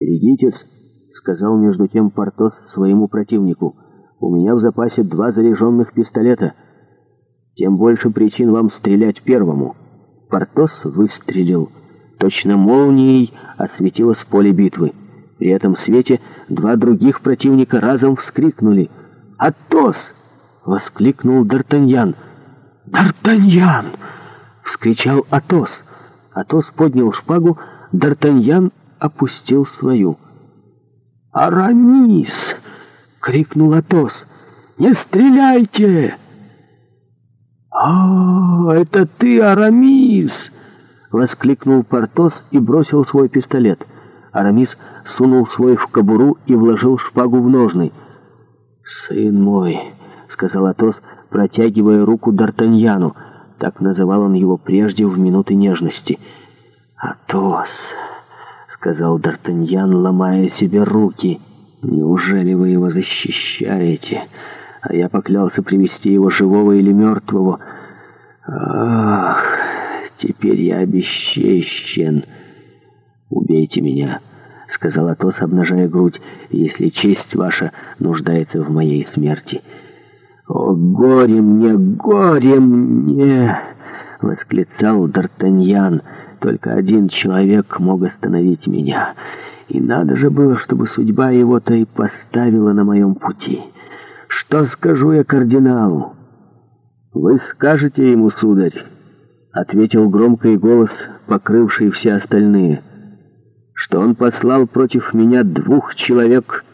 «Берегитесь», — сказал между тем Портос своему противнику. «У меня в запасе два заряженных пистолета. Тем больше причин вам стрелять первому». Портос выстрелил. Точно молнией осветилось поле битвы. При этом свете два других противника разом вскрикнули. «Атос!» — воскликнул Д'Артаньян. «Д'Артаньян!» — вскричал Атос. Атос поднял шпагу, Д'Артаньян опустил свою. «Арамис!» — крикнул Атос. «Не стреляйте!» «А, это ты, Арамис!» — воскликнул Портос и бросил свой пистолет. Арамис сунул свой в кобуру и вложил шпагу в ножны. «Сын мой!» — сказал Атос, протягивая руку Д'Артаньяну. Так называл он его прежде в минуты нежности. «Атос!» сказал Д'Артаньян, ломая себе руки. «Неужели вы его защищаете? А я поклялся привести его живого или мертвого. Ах, теперь я обесчещен. Убейте меня!» — сказал Атос, обнажая грудь, — «если честь ваша нуждается в моей смерти». «О, горе мне, горе мне!» — восклицал Д'Артаньян. «Только один человек мог остановить меня. И надо же было, чтобы судьба его-то и поставила на моем пути. Что скажу я кардиналу?» «Вы скажете ему, сударь», — ответил громкий голос, покрывший все остальные, «что он послал против меня двух человек,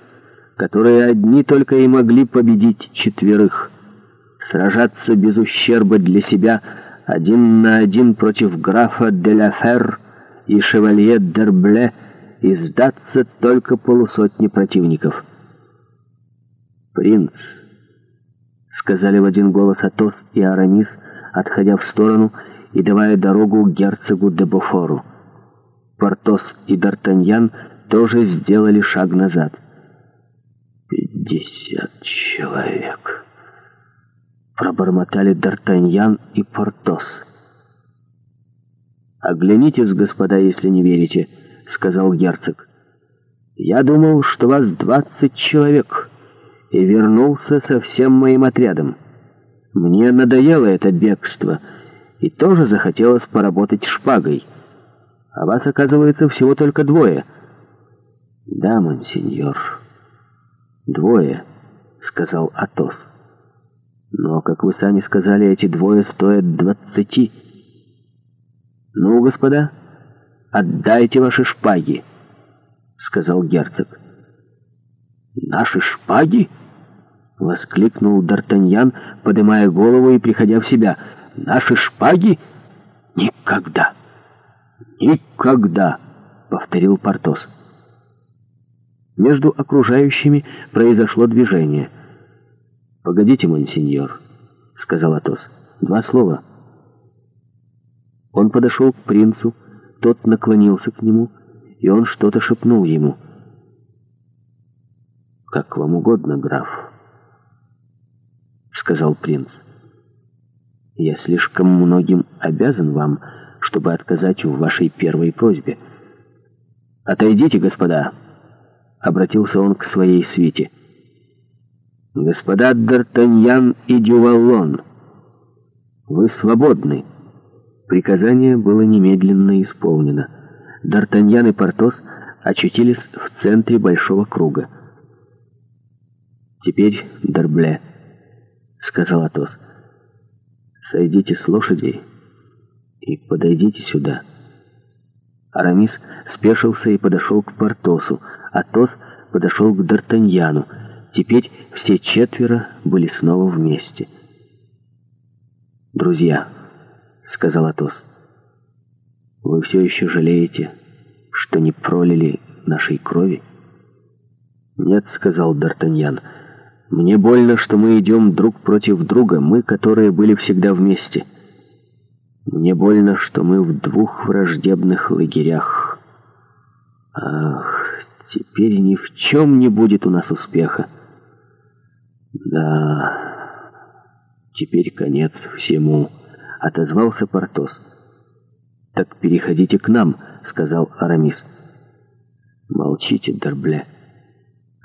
которые одни только и могли победить четверых». сражаться без ущерба для себя один на один против графа Деляфер и шевалье Дербле и сдаться только полусотни противников. «Принц», — сказали в один голос Атос и Арамис, отходя в сторону и давая дорогу герцогу де Бофору. Портос и Д'Артаньян тоже сделали шаг назад. «Пятьдесят человек» пробормотали Д'Артаньян и Портос. «Оглянитесь, господа, если не верите», — сказал герцог. «Я думал, что вас двадцать человек, и вернулся со всем моим отрядом. Мне надоело это бегство, и тоже захотелось поработать шпагой. А вас, оказывается, всего только двое». «Да, монсеньор, двое», — сказал Атос. Но, как вы сами сказали, эти двое стоят двадцати. «Ну, господа, отдайте ваши шпаги», — сказал герцог. «Наши шпаги?» — воскликнул Д'Артаньян, поднимая голову и приходя в себя. «Наши шпаги? Никогда! Никогда!» — повторил Портос. Между окружающими произошло движение — «Погодите, монсеньор», — сказал Атос. «Два слова». Он подошел к принцу, тот наклонился к нему, и он что-то шепнул ему. «Как вам угодно, граф», — сказал принц. «Я слишком многим обязан вам, чтобы отказать в вашей первой просьбе». «Отойдите, господа», — обратился он к своей свите. «Господа Д'Артаньян и Дювалон, вы свободны!» Приказание было немедленно исполнено. Д'Артаньян и Портос очутились в центре большого круга. «Теперь Д'Арбле», — сказал Атос. «Сойдите с лошадей и подойдите сюда». Арамис спешился и подошел к Портосу. Атос подошел к Д'Артаньяну — Теперь все четверо были снова вместе. «Друзья», — сказал Атос, — «вы все еще жалеете, что не пролили нашей крови?» «Нет», — сказал Д'Артаньян, — «мне больно, что мы идем друг против друга, мы, которые были всегда вместе. Мне больно, что мы в двух враждебных лагерях. Ах, теперь ни в чем не будет у нас успеха». Да, теперь конец всему, — отозвался Портос. — Так переходите к нам, — сказал Арамис. — Молчите, Дорбля,